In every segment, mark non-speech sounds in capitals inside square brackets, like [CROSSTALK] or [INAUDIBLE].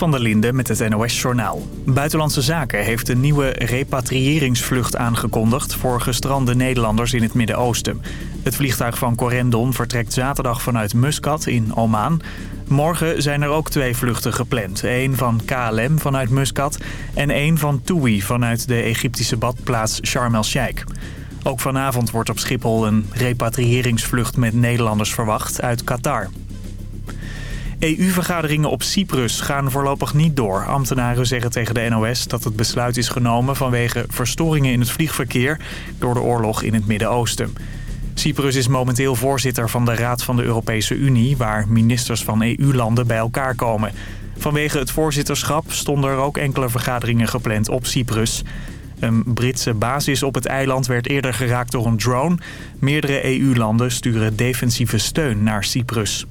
Van der Linden met het NOS-journaal. Buitenlandse Zaken heeft een nieuwe repatriëringsvlucht aangekondigd... voor gestrande Nederlanders in het Midden-Oosten. Het vliegtuig van Corendon vertrekt zaterdag vanuit Muscat in Oman. Morgen zijn er ook twee vluchten gepland. Eén van KLM vanuit Muscat en één van TUI vanuit de Egyptische badplaats Sharm el-Sheikh. Ook vanavond wordt op Schiphol een repatriëringsvlucht met Nederlanders verwacht uit Qatar. EU-vergaderingen op Cyprus gaan voorlopig niet door. Ambtenaren zeggen tegen de NOS dat het besluit is genomen vanwege verstoringen in het vliegverkeer door de oorlog in het Midden-Oosten. Cyprus is momenteel voorzitter van de Raad van de Europese Unie, waar ministers van EU-landen bij elkaar komen. Vanwege het voorzitterschap stonden er ook enkele vergaderingen gepland op Cyprus. Een Britse basis op het eiland werd eerder geraakt door een drone. Meerdere EU-landen sturen defensieve steun naar Cyprus.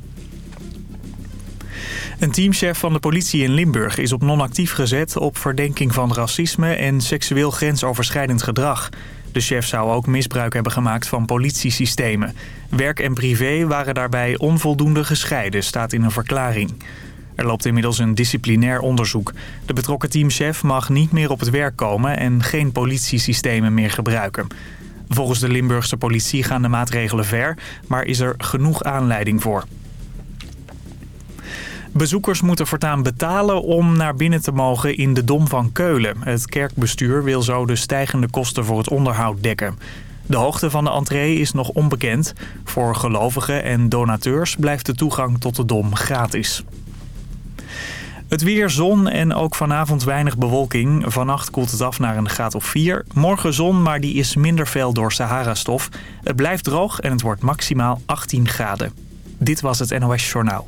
Een teamchef van de politie in Limburg is op non-actief gezet op verdenking van racisme en seksueel grensoverschrijdend gedrag. De chef zou ook misbruik hebben gemaakt van politiesystemen. Werk en privé waren daarbij onvoldoende gescheiden, staat in een verklaring. Er loopt inmiddels een disciplinair onderzoek. De betrokken teamchef mag niet meer op het werk komen en geen politiesystemen meer gebruiken. Volgens de Limburgse politie gaan de maatregelen ver, maar is er genoeg aanleiding voor. Bezoekers moeten voortaan betalen om naar binnen te mogen in de Dom van Keulen. Het kerkbestuur wil zo de stijgende kosten voor het onderhoud dekken. De hoogte van de entree is nog onbekend. Voor gelovigen en donateurs blijft de toegang tot de Dom gratis. Het weer, zon en ook vanavond weinig bewolking. Vannacht koelt het af naar een graad of 4. Morgen zon, maar die is minder fel door Sahara-stof. Het blijft droog en het wordt maximaal 18 graden. Dit was het NOS Journaal.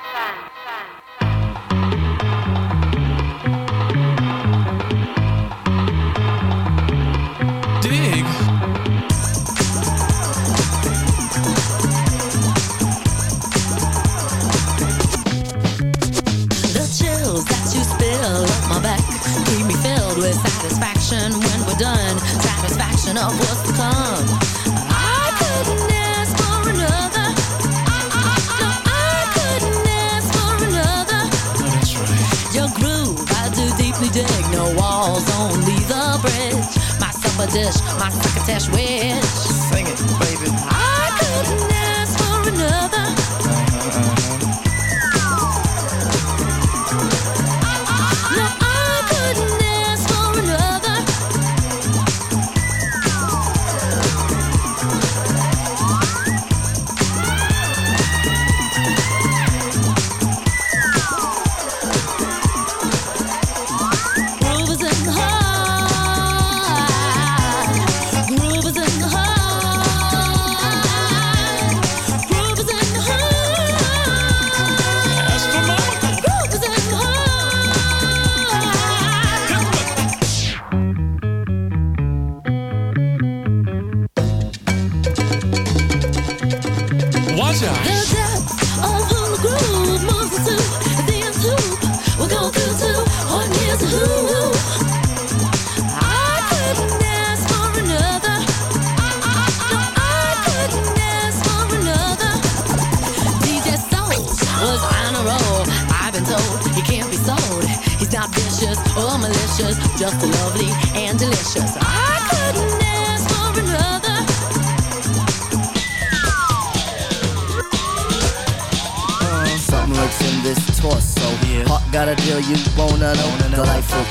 With satisfaction when we're done. Satisfaction of what's to come. I couldn't ask for another. No, I couldn't ask for another. That's right. Your groove, I do deeply dig. No walls, only the bridge. My supper dish, my crocketesh wish. Sing it, baby.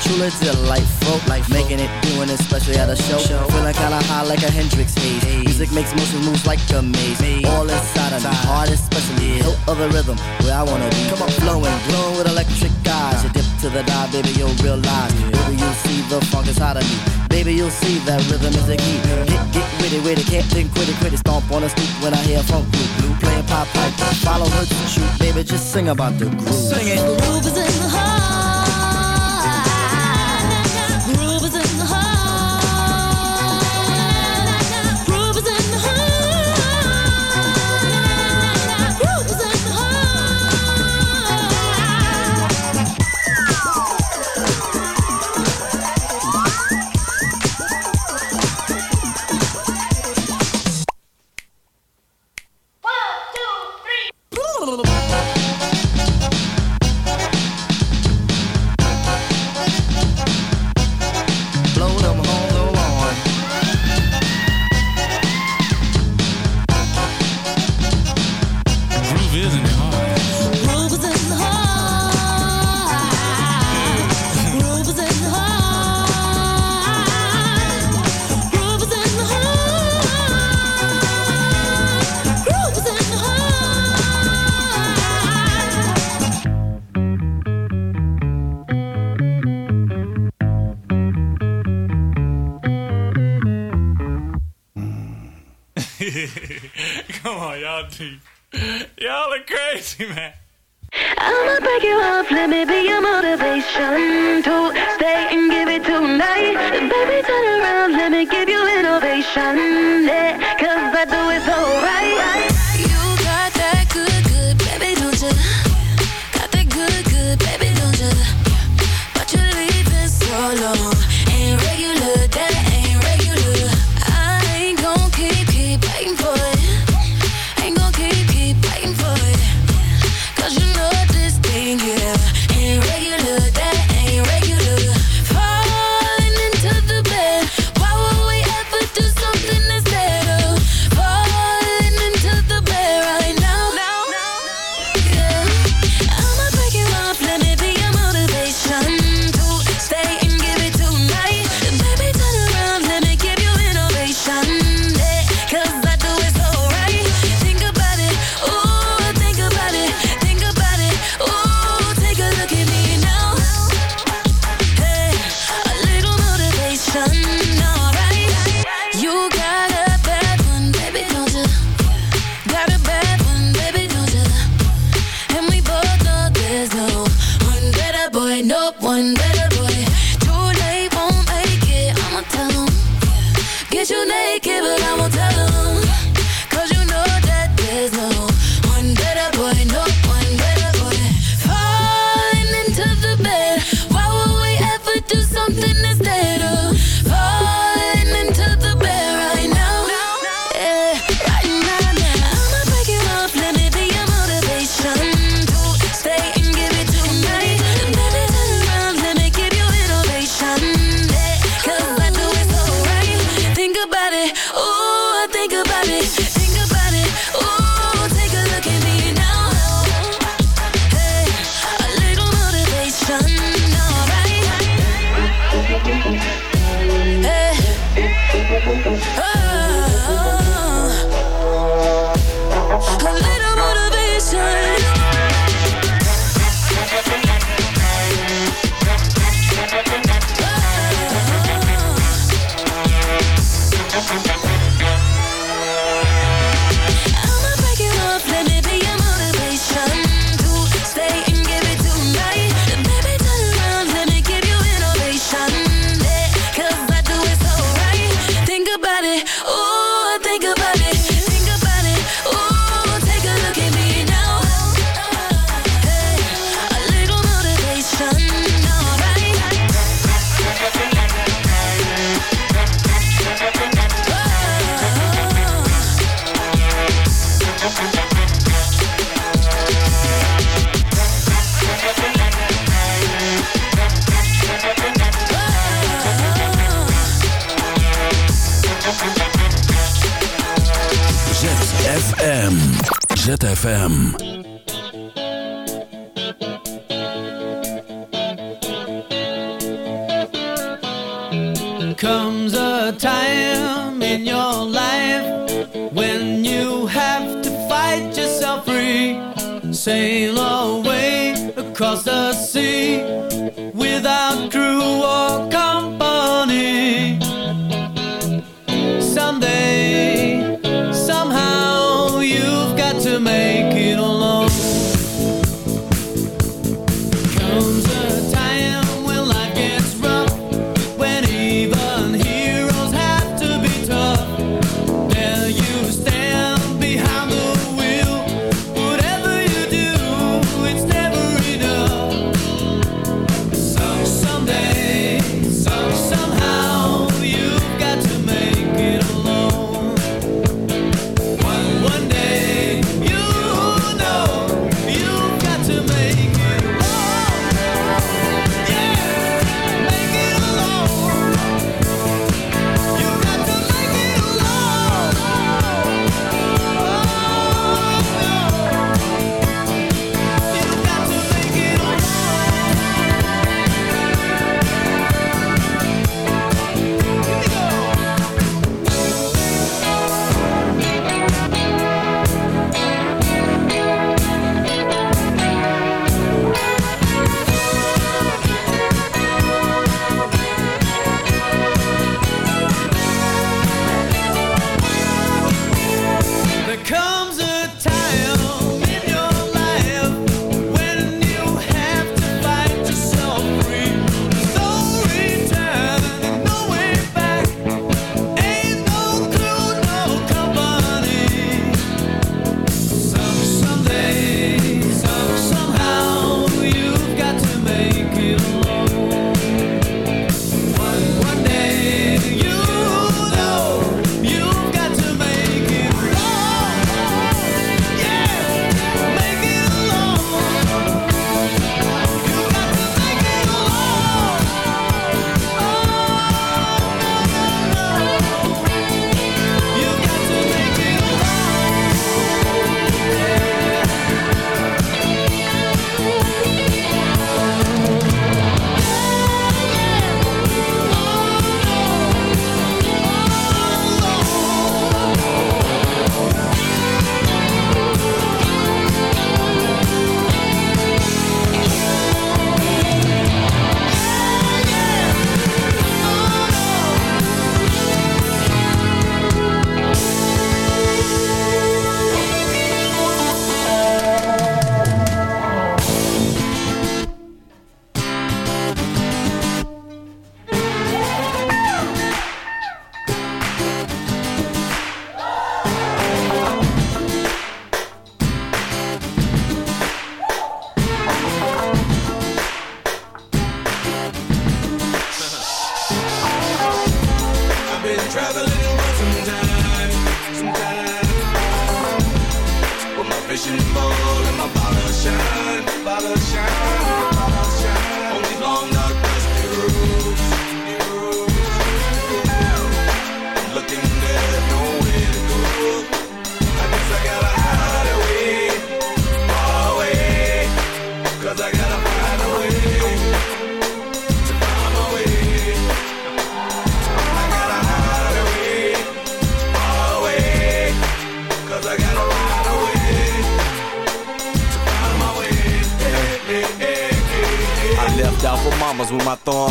Truly delightful. Life folk. Life making it, doing it, especially at a show. Feeling kinda high like a Hendrix haze. Music makes motion moves like a maze. All inside of me, heart especially. Hilt of the rhythm, where I wanna be. Come on, flowing, glowing with electric eyes. You dip to the dive, baby, you'll realize. Baby, you'll see the funk inside of me. Baby, you'll see that rhythm is the key. Get, get witty, witty, can't think, quit it, quit it. Stomp on the stoop when I hear funk blue, blue playing pop pipe. Follow her to shoot, baby, just sing about the groove. Sing it. Groove is in the heart. crazy. [LAUGHS] Y'all are crazy, man. I'ma break you off, let me be your motivation to stay and give it tonight. Baby, turn around, let me give you innovation. you naked, but I won't. ZFM. ZFM. comes a time in your life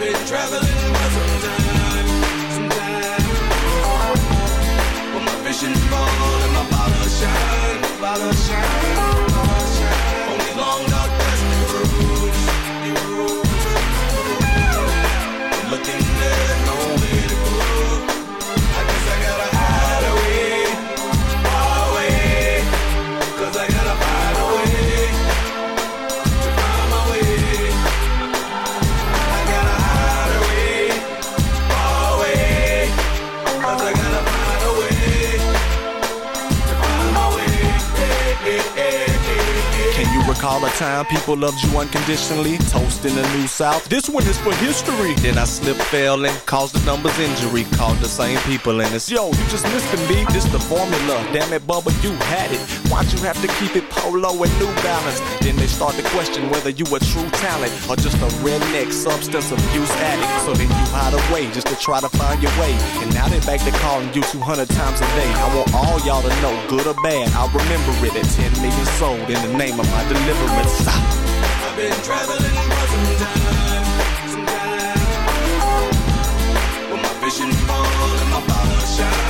been traveling my and my bottle shine, bottle shine. Can the time people loved you unconditionally? Toast in the New South. This one is for history. Then I slipped, fell, and caused the numbers injury. Called the same people, and it's yo, you just missed me. This the formula. Damn it, Bubba, you had it. Why'd you have to keep it polo and New Balance? Then they start to question whether you a true talent or just a redneck substance abuse addict. So hide just to try to find your way. And now they back to calling you 200 times a day. I want all y'all to know, good or bad, I'll remember it at 10 million sold in the name of my deliverance. I've been traveling for some time. But my vision full and my bottle shine,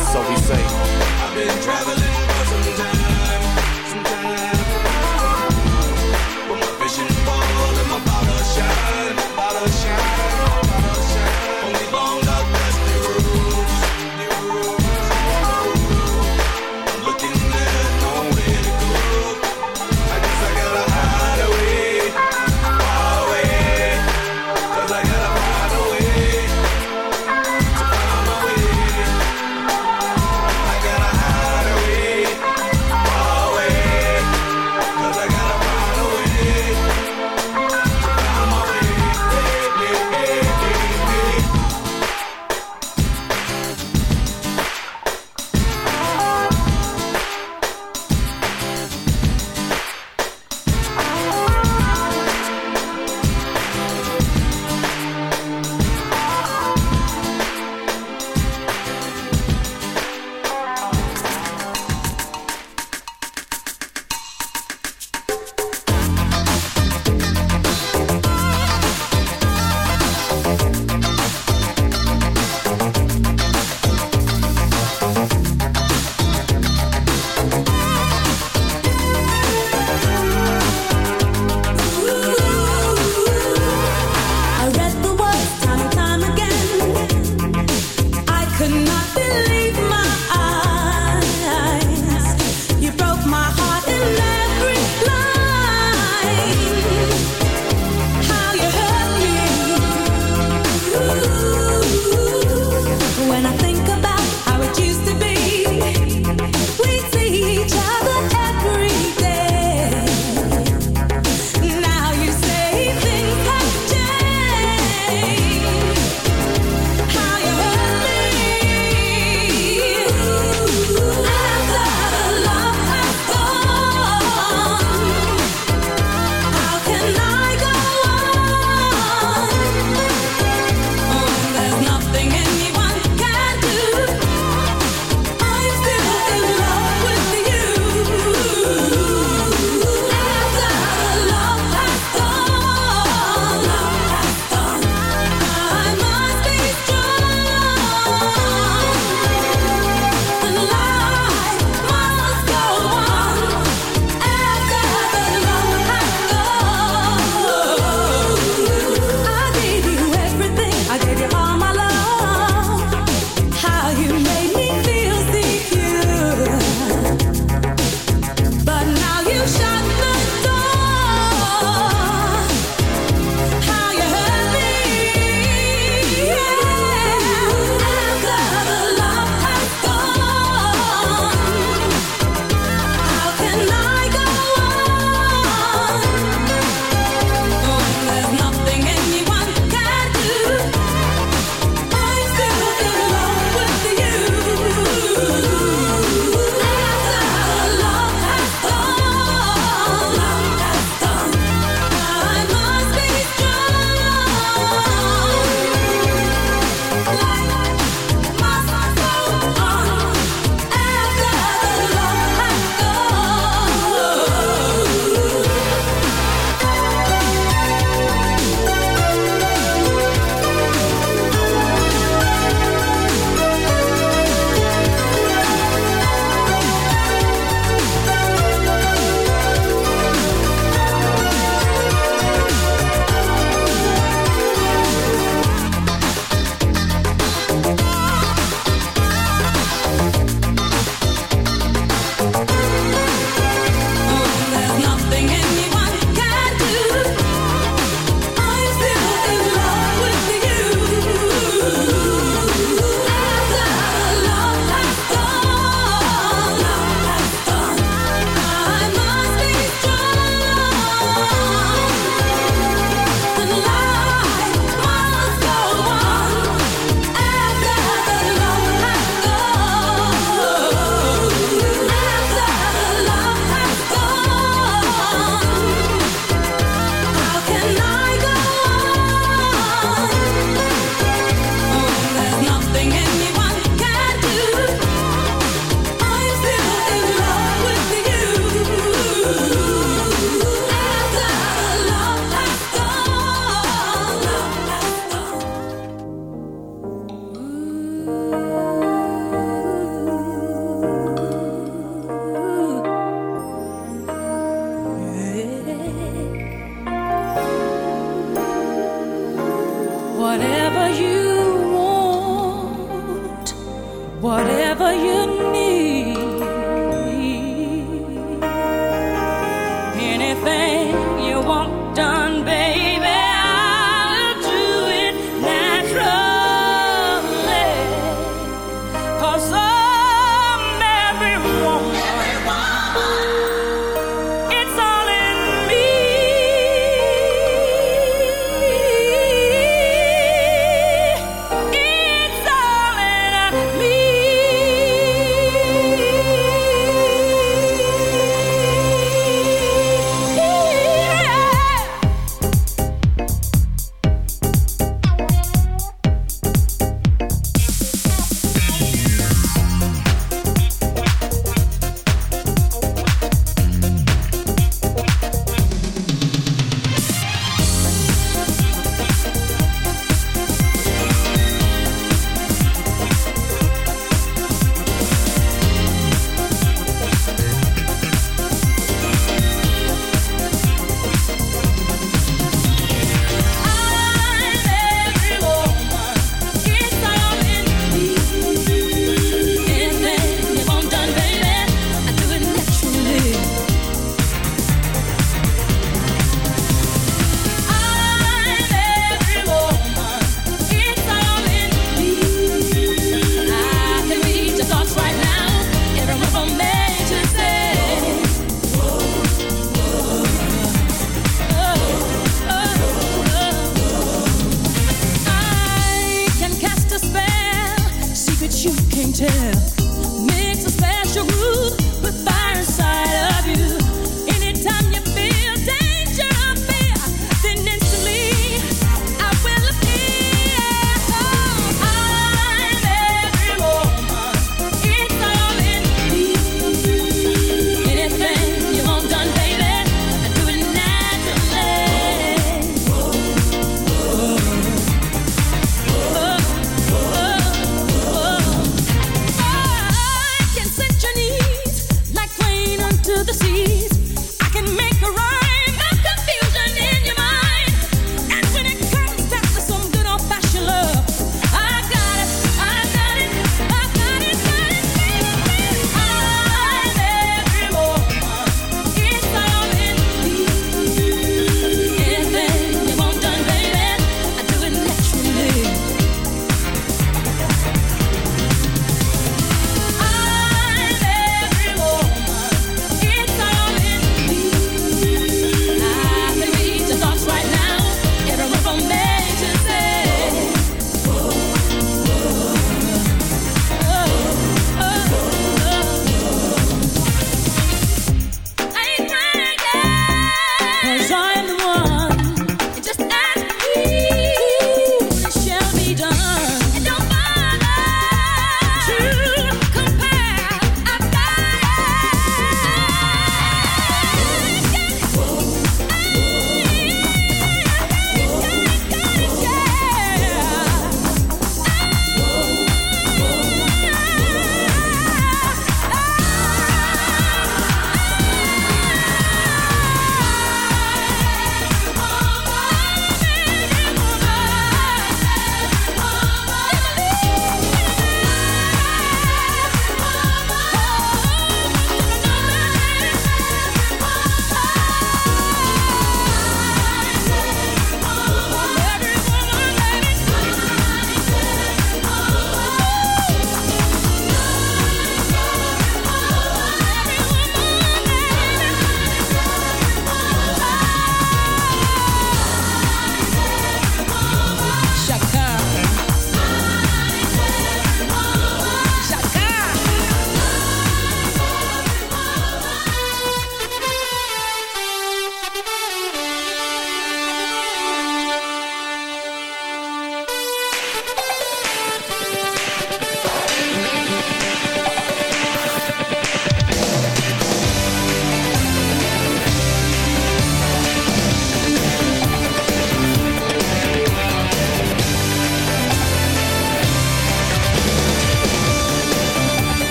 So we say. I've been traveling for some time,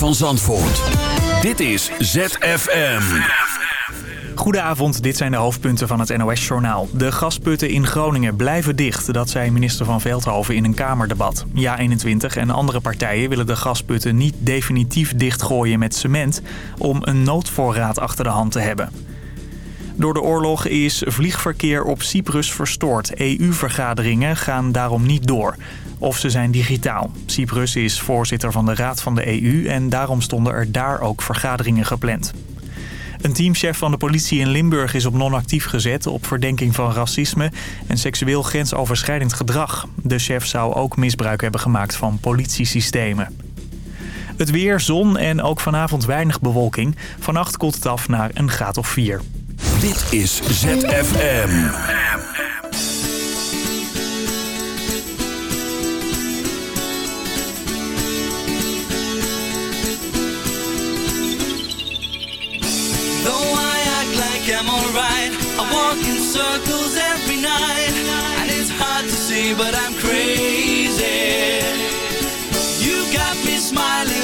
Van Zandvoort. Dit is ZFM. Goedenavond, dit zijn de hoofdpunten van het NOS-journaal. De gasputten in Groningen blijven dicht, dat zei minister van Veldhoven in een Kamerdebat. Ja21 en andere partijen willen de gasputten niet definitief dichtgooien met cement... om een noodvoorraad achter de hand te hebben. Door de oorlog is vliegverkeer op Cyprus verstoord. EU-vergaderingen gaan daarom niet door. Of ze zijn digitaal. Cyprus is voorzitter van de Raad van de EU en daarom stonden er daar ook vergaderingen gepland. Een teamchef van de politie in Limburg is op non-actief gezet op verdenking van racisme en seksueel grensoverschrijdend gedrag. De chef zou ook misbruik hebben gemaakt van politiesystemen. Het weer, zon en ook vanavond weinig bewolking. Vannacht koelt het af naar een graad of 4. Dit is ZFM. But I'm crazy. You got me smiling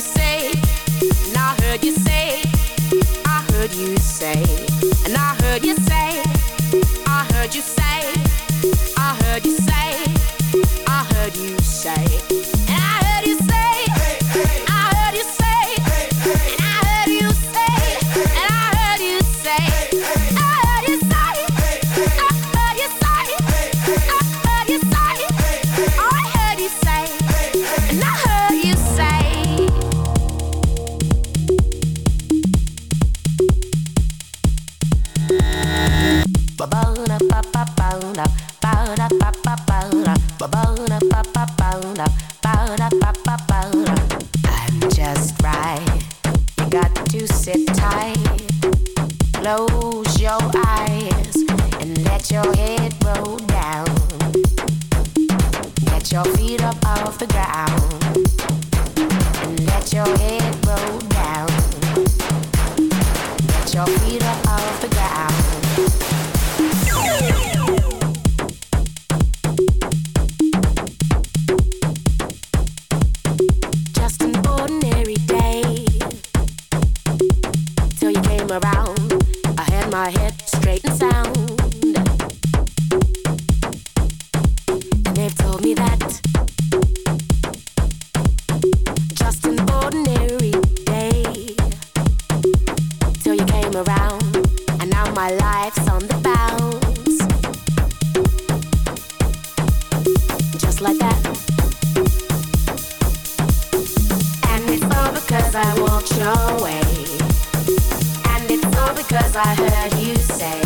you say that you say,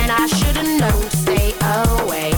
and I should've known. to Stay away.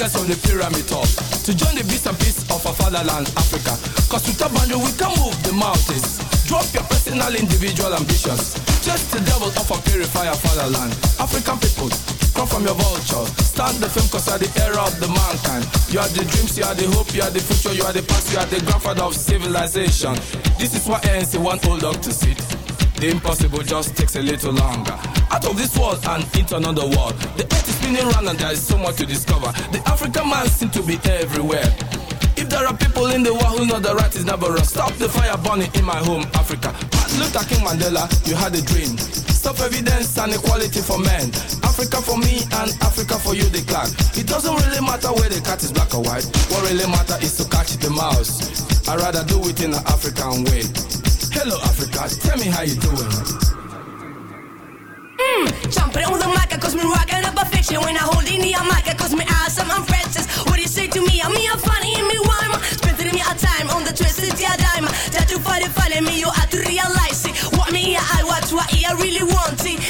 On the pyramid top to join the beast and peace of our fatherland, Africa. Cause with a boundary we can move the mountains. Drop your personal, individual ambitions. Just the devil of our purifier fatherland. African people, come from your vulture. Start the film cause you are the era of the mankind. You are the dreams, you are the hope, you are the future, you are the past, you are the grandfather of civilization. This is why ANC want old dog to sit. The impossible just takes a little longer. Out of this world and into another world. The earth is spinning round and there is so much to discover. The African man seems to be everywhere. If there are people in the world who know the right is never wrong, stop the fire burning in my home, Africa. Martin Luther King Mandela, you had a dream. Stop evidence and equality for men. Africa for me and Africa for you, the clan. It doesn't really matter where the cat is black or white. What really matters is to catch the mouse. I'd rather do it in an African way. Hello, Africa, tell me how you doing. Mm, jumping on the mic, cause me rockin' up a fiction. When I hold in the mic, I cause me awesome, I'm Francis. What do you say to me? I'm me, I'm funny, and me rhyme. Spending me a time on the twisted yeah dime. That you find it, follow me, you have to realize it. What me, I watch, what I really want it.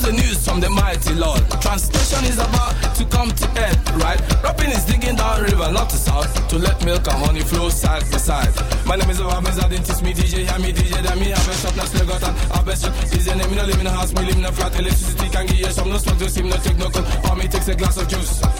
Comes the news from the mighty Lord. Translation is about to come to end, right? Rapping is digging down river, not to south, to let milk and honey flow side by side. My name is Obama, I didn't teach me DJ, hear me DJ, then me have a shop, now still got an have a shop. Is your name, me no live in a house, me live in a flat, electricity can give you some, no smoke, no steam, no take no cold, or me takes a glass of juice.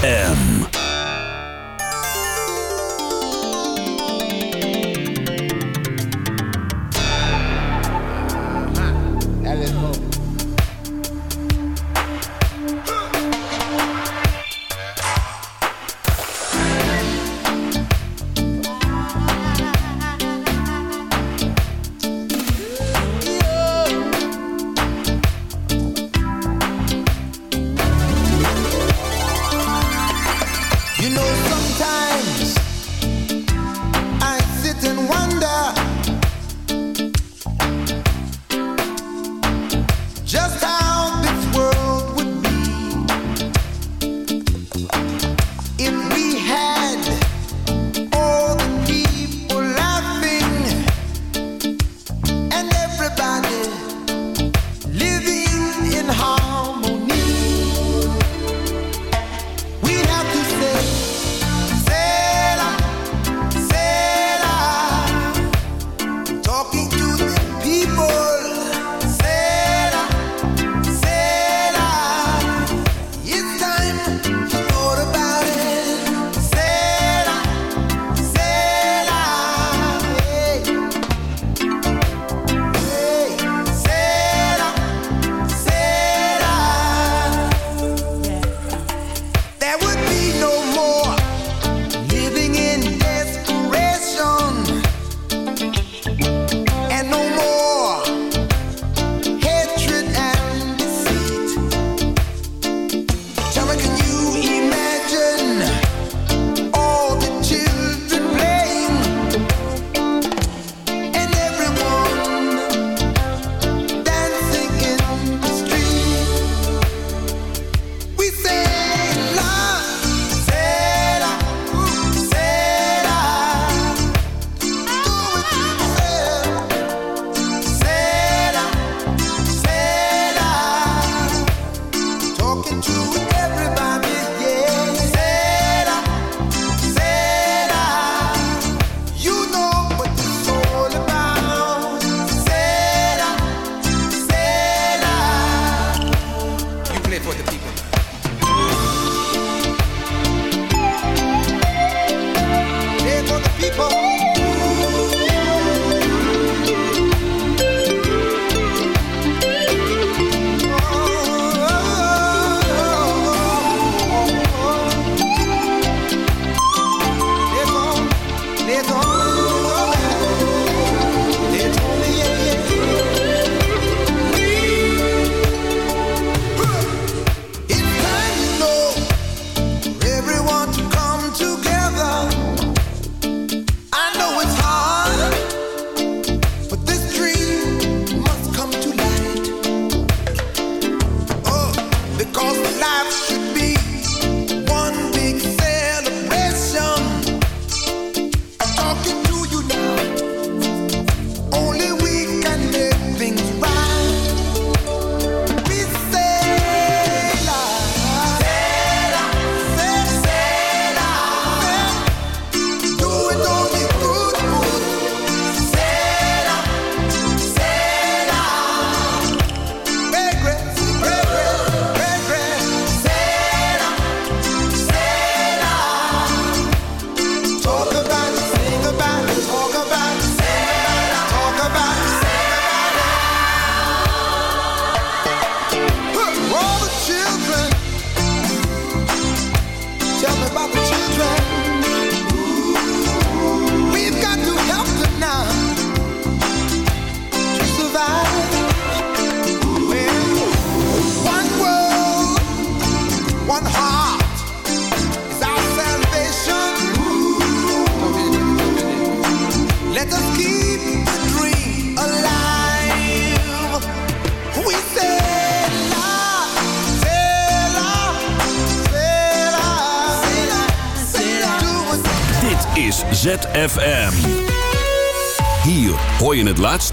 ZFM.